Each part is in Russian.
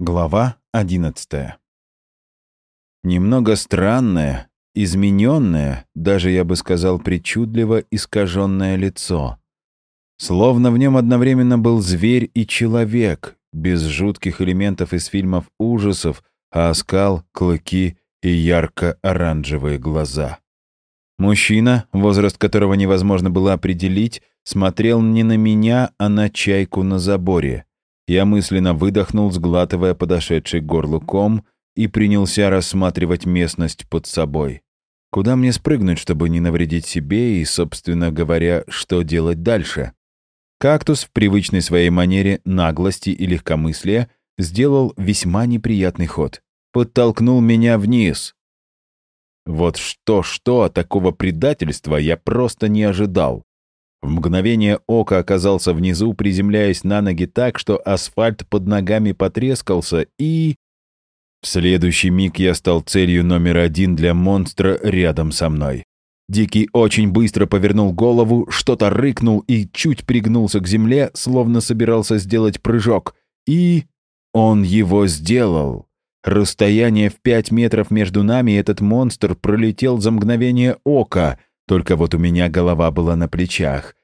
Глава одиннадцатая. Немного странное, измененное, даже, я бы сказал, причудливо искаженное лицо. Словно в нем одновременно был зверь и человек, без жутких элементов из фильмов ужасов, а оскал, клыки и ярко-оранжевые глаза. Мужчина, возраст которого невозможно было определить, смотрел не на меня, а на чайку на заборе. Я мысленно выдохнул, сглатывая подошедший к горлу ком, и принялся рассматривать местность под собой. Куда мне спрыгнуть, чтобы не навредить себе и, собственно говоря, что делать дальше? Кактус в привычной своей манере наглости и легкомыслия сделал весьма неприятный ход. Подтолкнул меня вниз. Вот что-что, а такого предательства я просто не ожидал. В мгновение ока оказался внизу, приземляясь на ноги так, что асфальт под ногами потрескался, и... В следующий миг я стал целью номер один для монстра рядом со мной. Дикий очень быстро повернул голову, что-то рыкнул и чуть пригнулся к земле, словно собирался сделать прыжок. И... он его сделал. Расстояние в пять метров между нами этот монстр пролетел за мгновение ока — только вот у меня голова была на плечах.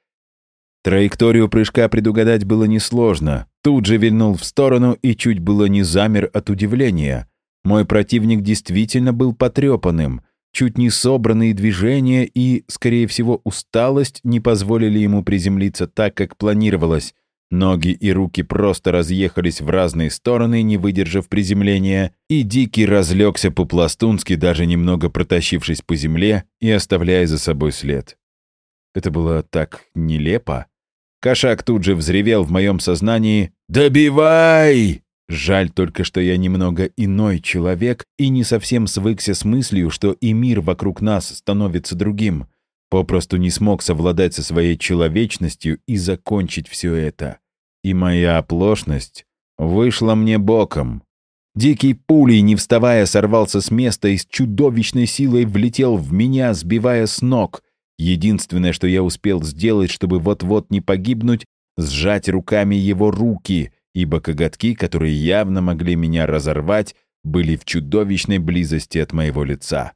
Траекторию прыжка предугадать было несложно. Тут же вильнул в сторону и чуть было не замер от удивления. Мой противник действительно был потрепанным. Чуть не собранные движения и, скорее всего, усталость не позволили ему приземлиться так, как планировалось. Ноги и руки просто разъехались в разные стороны, не выдержав приземления, и Дикий разлегся по-пластунски, даже немного протащившись по земле и оставляя за собой след. Это было так нелепо. Кошак тут же взревел в моем сознании «Добивай!» Жаль только, что я немного иной человек и не совсем свыкся с мыслью, что и мир вокруг нас становится другим. Попросту не смог совладать со своей человечностью и закончить все это. И моя оплошность вышла мне боком. Дикий пулей, не вставая, сорвался с места и с чудовищной силой влетел в меня, сбивая с ног. Единственное, что я успел сделать, чтобы вот-вот не погибнуть, сжать руками его руки, ибо коготки, которые явно могли меня разорвать, были в чудовищной близости от моего лица.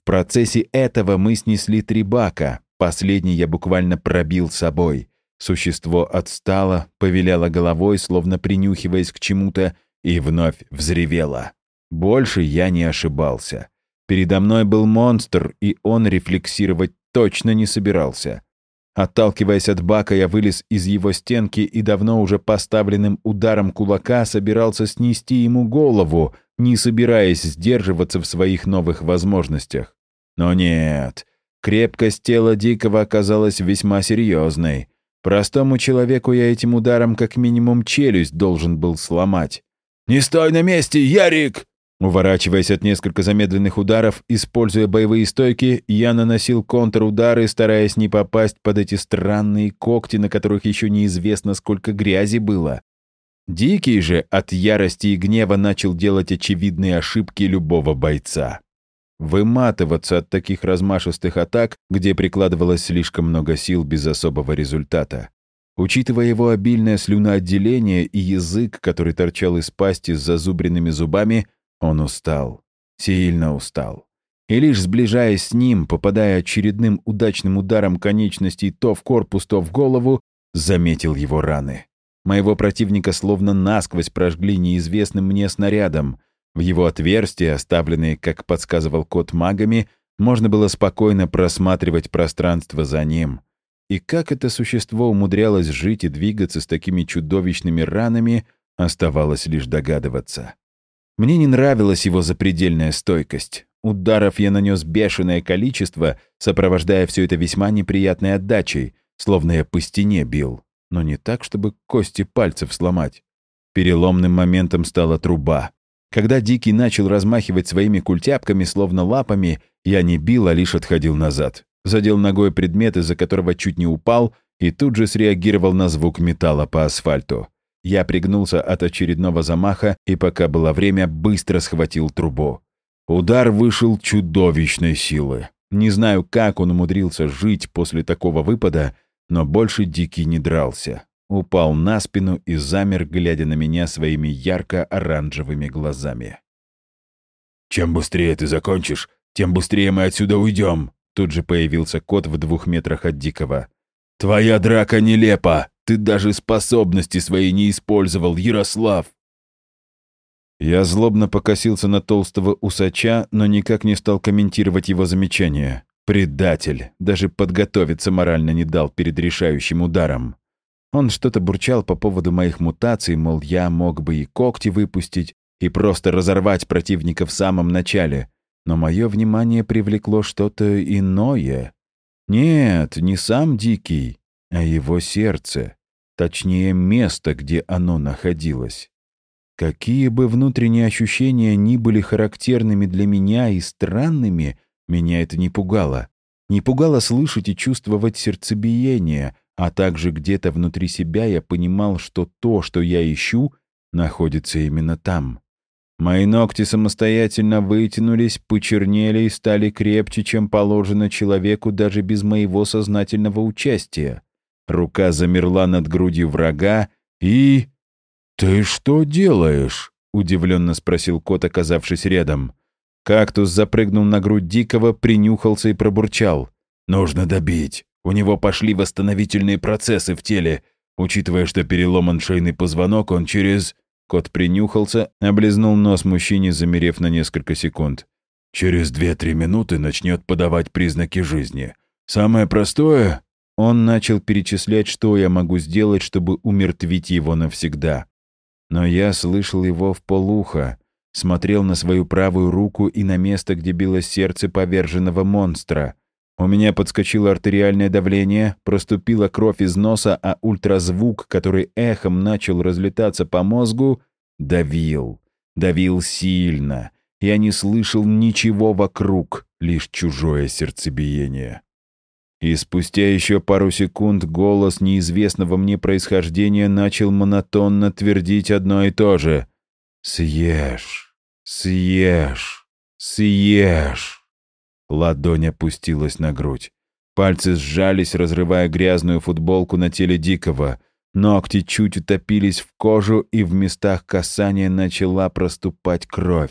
В процессе этого мы снесли три бака. Последний я буквально пробил собой. Существо отстало, повеляло головой, словно принюхиваясь к чему-то, и вновь взревело. Больше я не ошибался. Передо мной был монстр, и он рефлексировать точно не собирался. Отталкиваясь от бака, я вылез из его стенки и давно уже поставленным ударом кулака собирался снести ему голову, не собираясь сдерживаться в своих новых возможностях. Но нет, крепкость тела Дикого оказалась весьма серьезной. Простому человеку я этим ударом как минимум челюсть должен был сломать. «Не стой на месте, Ярик!» Уворачиваясь от несколько замедленных ударов, используя боевые стойки, я наносил контрудары, стараясь не попасть под эти странные когти, на которых еще неизвестно, сколько грязи было. Дикий же от ярости и гнева начал делать очевидные ошибки любого бойца. Выматываться от таких размашистых атак, где прикладывалось слишком много сил без особого результата. Учитывая его обильное слюноотделение и язык, который торчал из пасти с зазубренными зубами, он устал. Сильно устал. И лишь сближаясь с ним, попадая очередным удачным ударом конечностей то в корпус, то в голову, заметил его раны. Моего противника словно насквозь прожгли неизвестным мне снарядом. В его отверстия, оставленные, как подсказывал кот магами, можно было спокойно просматривать пространство за ним. И как это существо умудрялось жить и двигаться с такими чудовищными ранами, оставалось лишь догадываться. Мне не нравилась его запредельная стойкость. Ударов я нанес бешеное количество, сопровождая все это весьма неприятной отдачей, словно я по стене бил, но не так, чтобы кости пальцев сломать. Переломным моментом стала труба. Когда Дикий начал размахивать своими культяпками, словно лапами, я не бил, а лишь отходил назад. Задел ногой предмет, из-за которого чуть не упал, и тут же среагировал на звук металла по асфальту. Я пригнулся от очередного замаха и, пока было время, быстро схватил трубу. Удар вышел чудовищной силы. Не знаю, как он умудрился жить после такого выпада, но больше Дикий не дрался. Упал на спину и замер, глядя на меня своими ярко-оранжевыми глазами. «Чем быстрее ты закончишь, тем быстрее мы отсюда уйдем!» Тут же появился кот в двух метрах от Дикого. «Твоя драка нелепа! Ты даже способности свои не использовал, Ярослав!» Я злобно покосился на толстого усача, но никак не стал комментировать его замечание. Предатель. Даже подготовиться морально не дал перед решающим ударом. Он что-то бурчал по поводу моих мутаций, мол, я мог бы и когти выпустить, и просто разорвать противника в самом начале. Но мое внимание привлекло что-то иное. Нет, не сам Дикий, а его сердце. Точнее, место, где оно находилось. Какие бы внутренние ощущения ни были характерными для меня и странными, меня это не пугало. Не пугало слышать и чувствовать сердцебиение, а также где-то внутри себя я понимал, что то, что я ищу, находится именно там. Мои ногти самостоятельно вытянулись, почернели и стали крепче, чем положено человеку даже без моего сознательного участия. Рука замерла над грудью врага и... «Ты что делаешь?» — удивленно спросил кот, оказавшись рядом. Кактус запрыгнул на грудь Дикого, принюхался и пробурчал. «Нужно добить. У него пошли восстановительные процессы в теле. Учитывая, что переломан шейный позвонок, он через...» Кот принюхался, облизнул нос мужчине, замерев на несколько секунд. «Через две-три минуты начнет подавать признаки жизни. Самое простое...» Он начал перечислять, что я могу сделать, чтобы умертвить его навсегда. Но я слышал его в полухо, смотрел на свою правую руку и на место, где билось сердце поверженного монстра. У меня подскочило артериальное давление, проступила кровь из носа, а ультразвук, который эхом начал разлетаться по мозгу, давил. Давил сильно. Я не слышал ничего вокруг, лишь чужое сердцебиение. И спустя еще пару секунд голос неизвестного мне происхождения начал монотонно твердить одно и то же. «Съешь, съешь, съешь». Ладонь опустилась на грудь. Пальцы сжались, разрывая грязную футболку на теле Дикого. Ногти чуть утопились в кожу, и в местах касания начала проступать кровь.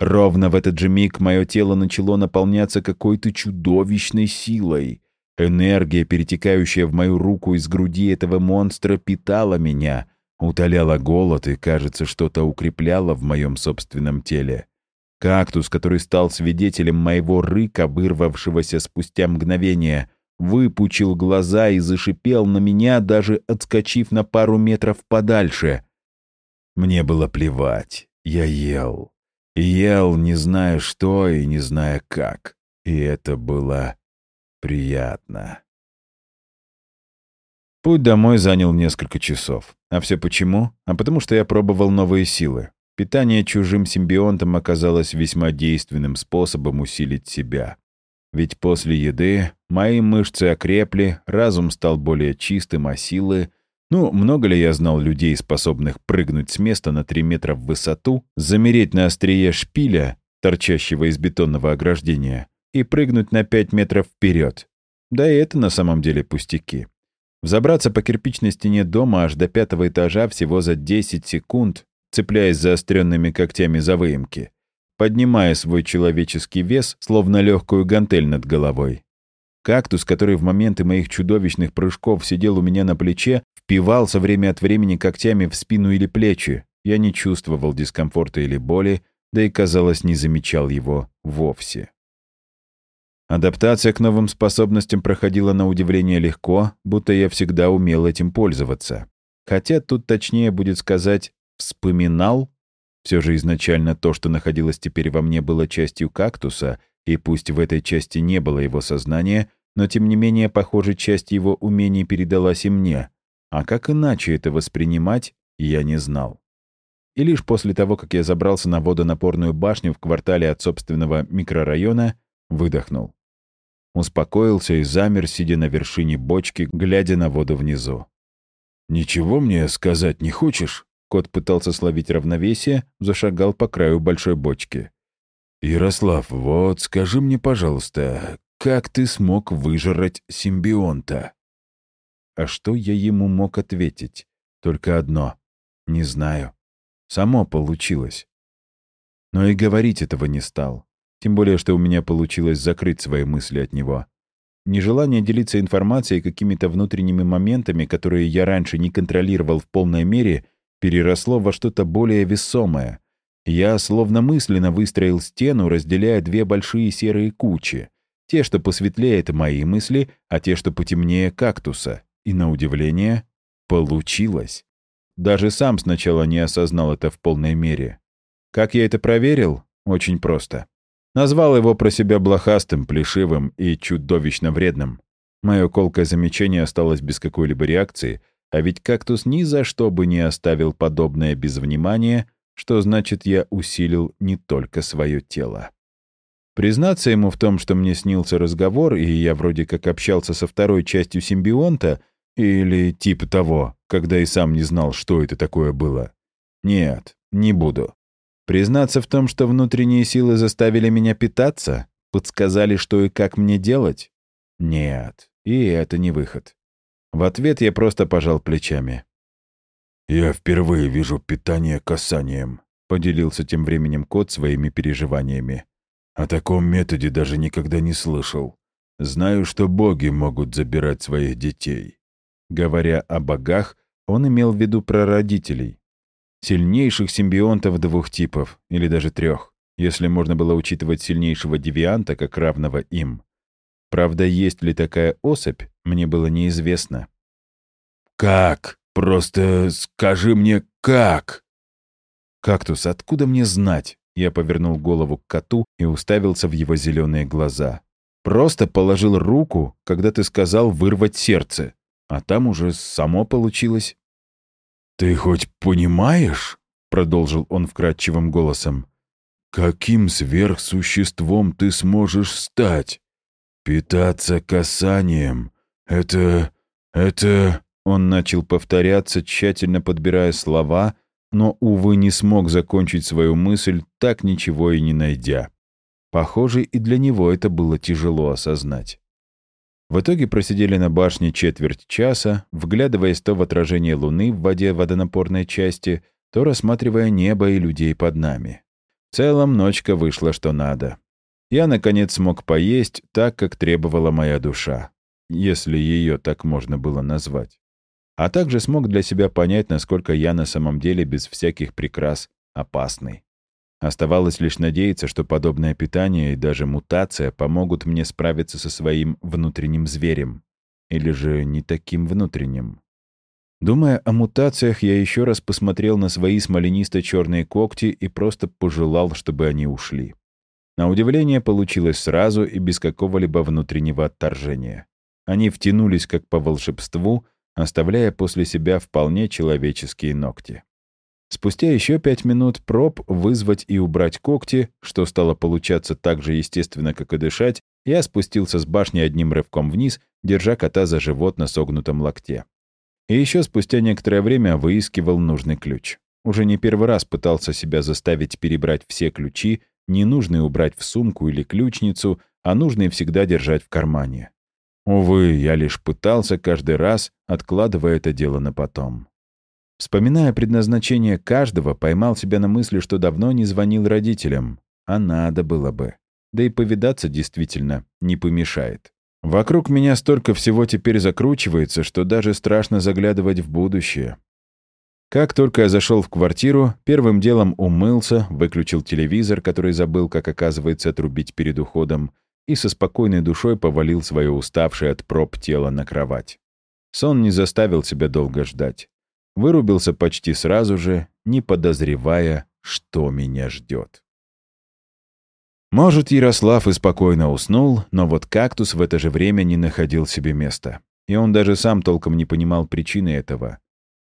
Ровно в этот же миг мое тело начало наполняться какой-то чудовищной силой. Энергия, перетекающая в мою руку из груди этого монстра, питала меня, утоляла голод и, кажется, что-то укрепляла в моем собственном теле. Кактус, который стал свидетелем моего рыка, вырвавшегося спустя мгновение, выпучил глаза и зашипел на меня, даже отскочив на пару метров подальше. Мне было плевать. Я ел. Ел, не зная что и не зная как. И это было приятно. Путь домой занял несколько часов. А все почему? А потому что я пробовал новые силы. Питание чужим симбионтом оказалось весьма действенным способом усилить себя. Ведь после еды мои мышцы окрепли, разум стал более чистым, а силы... Ну, много ли я знал людей, способных прыгнуть с места на 3 метра в высоту, замереть на острие шпиля, торчащего из бетонного ограждения, и прыгнуть на 5 метров вперед? Да и это на самом деле пустяки. Взобраться по кирпичной стене дома аж до пятого этажа всего за 10 секунд цепляясь заостренными когтями за выемки, поднимая свой человеческий вес, словно легкую гантель над головой. Кактус, который в моменты моих чудовищных прыжков сидел у меня на плече, впивался время от времени когтями в спину или плечи. Я не чувствовал дискомфорта или боли, да и, казалось, не замечал его вовсе. Адаптация к новым способностям проходила на удивление легко, будто я всегда умел этим пользоваться. Хотя тут точнее будет сказать вспоминал? Все же изначально то, что находилось теперь во мне, было частью кактуса, и пусть в этой части не было его сознания, но тем не менее, похоже, часть его умений передалась и мне. А как иначе это воспринимать, я не знал. И лишь после того, как я забрался на водонапорную башню в квартале от собственного микрорайона, выдохнул. Успокоился и замер, сидя на вершине бочки, глядя на воду внизу. «Ничего мне сказать не хочешь?» Кот пытался словить равновесие, зашагал по краю большой бочки. «Ярослав, вот скажи мне, пожалуйста, как ты смог выжрать симбионта?» А что я ему мог ответить? Только одно. Не знаю. Само получилось. Но и говорить этого не стал. Тем более, что у меня получилось закрыть свои мысли от него. Нежелание делиться информацией какими-то внутренними моментами, которые я раньше не контролировал в полной мере, переросло во что-то более весомое. Я словно мысленно выстроил стену, разделяя две большие серые кучи. Те, что посветлее, это мои мысли, а те, что потемнее, кактуса. И, на удивление, получилось. Даже сам сначала не осознал это в полной мере. Как я это проверил? Очень просто. Назвал его про себя блохастым, плешивым и чудовищно вредным. Мое колкое замечание осталось без какой-либо реакции, а ведь кактус ни за что бы не оставил подобное без внимания, что значит я усилил не только свое тело. Признаться ему в том, что мне снился разговор, и я вроде как общался со второй частью симбионта, или типа того, когда и сам не знал, что это такое было. Нет, не буду. Признаться в том, что внутренние силы заставили меня питаться? Подсказали, что и как мне делать? Нет, и это не выход. В ответ я просто пожал плечами. «Я впервые вижу питание касанием», — поделился тем временем кот своими переживаниями. «О таком методе даже никогда не слышал. Знаю, что боги могут забирать своих детей». Говоря о богах, он имел в виду прародителей. Сильнейших симбионтов двух типов, или даже трех, если можно было учитывать сильнейшего девианта как равного им. Правда, есть ли такая особь, мне было неизвестно. «Как? Просто скажи мне, как?» «Кактус, откуда мне знать?» Я повернул голову к коту и уставился в его зеленые глаза. «Просто положил руку, когда ты сказал вырвать сердце, а там уже само получилось». «Ты хоть понимаешь?» — продолжил он вкрадчивым голосом. «Каким сверхсуществом ты сможешь стать? Питаться касанием — это... это...» Он начал повторяться, тщательно подбирая слова, но, увы, не смог закончить свою мысль, так ничего и не найдя. Похоже, и для него это было тяжело осознать. В итоге просидели на башне четверть часа, вглядываясь то в отражение луны в воде водонапорной части, то рассматривая небо и людей под нами. В целом ночка вышла что надо. Я, наконец, смог поесть так, как требовала моя душа, если ее так можно было назвать. А также смог для себя понять, насколько я на самом деле без всяких прикрас опасный. Оставалось лишь надеяться, что подобное питание и даже мутация помогут мне справиться со своим внутренним зверем. Или же не таким внутренним. Думая о мутациях, я еще раз посмотрел на свои смоленисто-черные когти и просто пожелал, чтобы они ушли. На удивление получилось сразу и без какого-либо внутреннего отторжения. Они втянулись как по волшебству, оставляя после себя вполне человеческие ногти. Спустя еще пять минут проб вызвать и убрать когти, что стало получаться так же естественно, как и дышать, я спустился с башни одним рывком вниз, держа кота за живот на согнутом локте. И еще спустя некоторое время выискивал нужный ключ. Уже не первый раз пытался себя заставить перебрать все ключи, ненужные убрать в сумку или ключницу, а нужные всегда держать в кармане. Увы, я лишь пытался каждый раз, откладывая это дело на потом. Вспоминая предназначение каждого, поймал себя на мысли, что давно не звонил родителям. А надо было бы. Да и повидаться действительно не помешает. Вокруг меня столько всего теперь закручивается, что даже страшно заглядывать в будущее. Как только я зашел в квартиру, первым делом умылся, выключил телевизор, который забыл, как оказывается, отрубить перед уходом, и со спокойной душой повалил свое уставшее от проб тело на кровать. Сон не заставил себя долго ждать. Вырубился почти сразу же, не подозревая, что меня ждет. Может, Ярослав и спокойно уснул, но вот кактус в это же время не находил себе места. И он даже сам толком не понимал причины этого.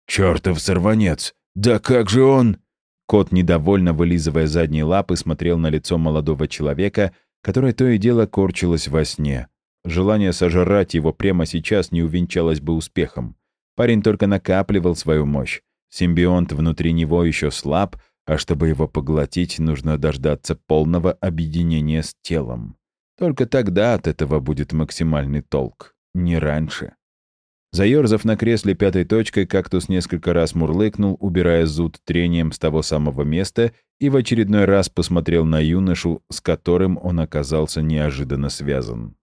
«Чёртов сорванец! Да как же он...» Кот, недовольно вылизывая задние лапы, смотрел на лицо молодого человека, которое то и дело корчилось во сне. Желание сожрать его прямо сейчас не увенчалось бы успехом. Парень только накапливал свою мощь. Симбионт внутри него еще слаб, а чтобы его поглотить, нужно дождаться полного объединения с телом. Только тогда от этого будет максимальный толк, не раньше. Заерзав на кресле пятой точкой, кактус несколько раз мурлыкнул, убирая зуд трением с того самого места, и в очередной раз посмотрел на юношу, с которым он оказался неожиданно связан.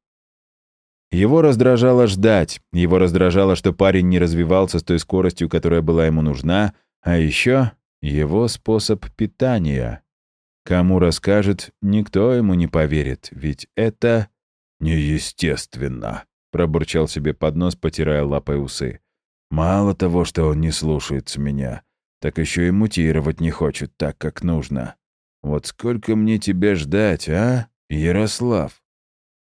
Его раздражало ждать, его раздражало, что парень не развивался с той скоростью, которая была ему нужна, а еще его способ питания. Кому расскажет, никто ему не поверит, ведь это неестественно пробурчал себе под нос, потирая лапой усы. «Мало того, что он не слушается меня, так еще и мутировать не хочет так, как нужно. Вот сколько мне тебя ждать, а, Ярослав?»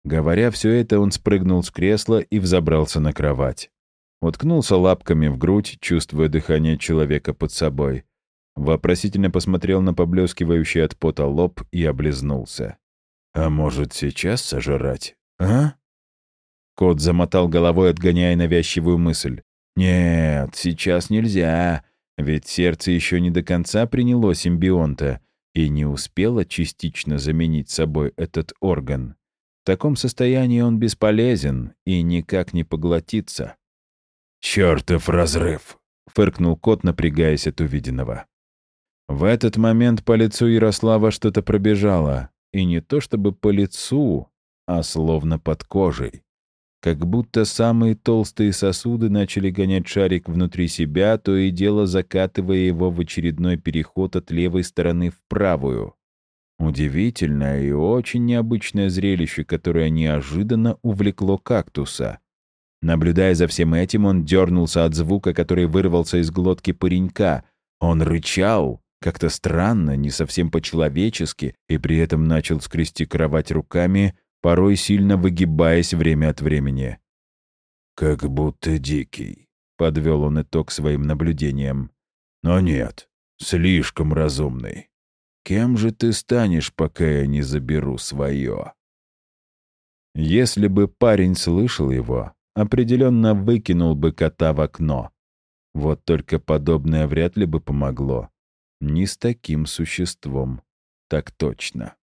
Говоря все это, он спрыгнул с кресла и взобрался на кровать. Уткнулся лапками в грудь, чувствуя дыхание человека под собой. Вопросительно посмотрел на поблескивающий от пота лоб и облизнулся. «А может, сейчас сожрать, а?» Кот замотал головой, отгоняя навязчивую мысль. «Нет, сейчас нельзя, ведь сердце еще не до конца приняло симбионта и не успело частично заменить собой этот орган. В таком состоянии он бесполезен и никак не поглотится». «Чертов разрыв!» — фыркнул кот, напрягаясь от увиденного. В этот момент по лицу Ярослава что-то пробежало, и не то чтобы по лицу, а словно под кожей как будто самые толстые сосуды начали гонять шарик внутри себя, то и дело закатывая его в очередной переход от левой стороны в правую. Удивительное и очень необычное зрелище, которое неожиданно увлекло кактуса. Наблюдая за всем этим, он дернулся от звука, который вырвался из глотки паренька. Он рычал, как-то странно, не совсем по-человечески, и при этом начал скрести кровать руками, порой сильно выгибаясь время от времени. «Как будто дикий», — подвел он итог своим наблюдениям. «Но нет, слишком разумный. Кем же ты станешь, пока я не заберу свое?» Если бы парень слышал его, определенно выкинул бы кота в окно. Вот только подобное вряд ли бы помогло. Ни с таким существом. Так точно.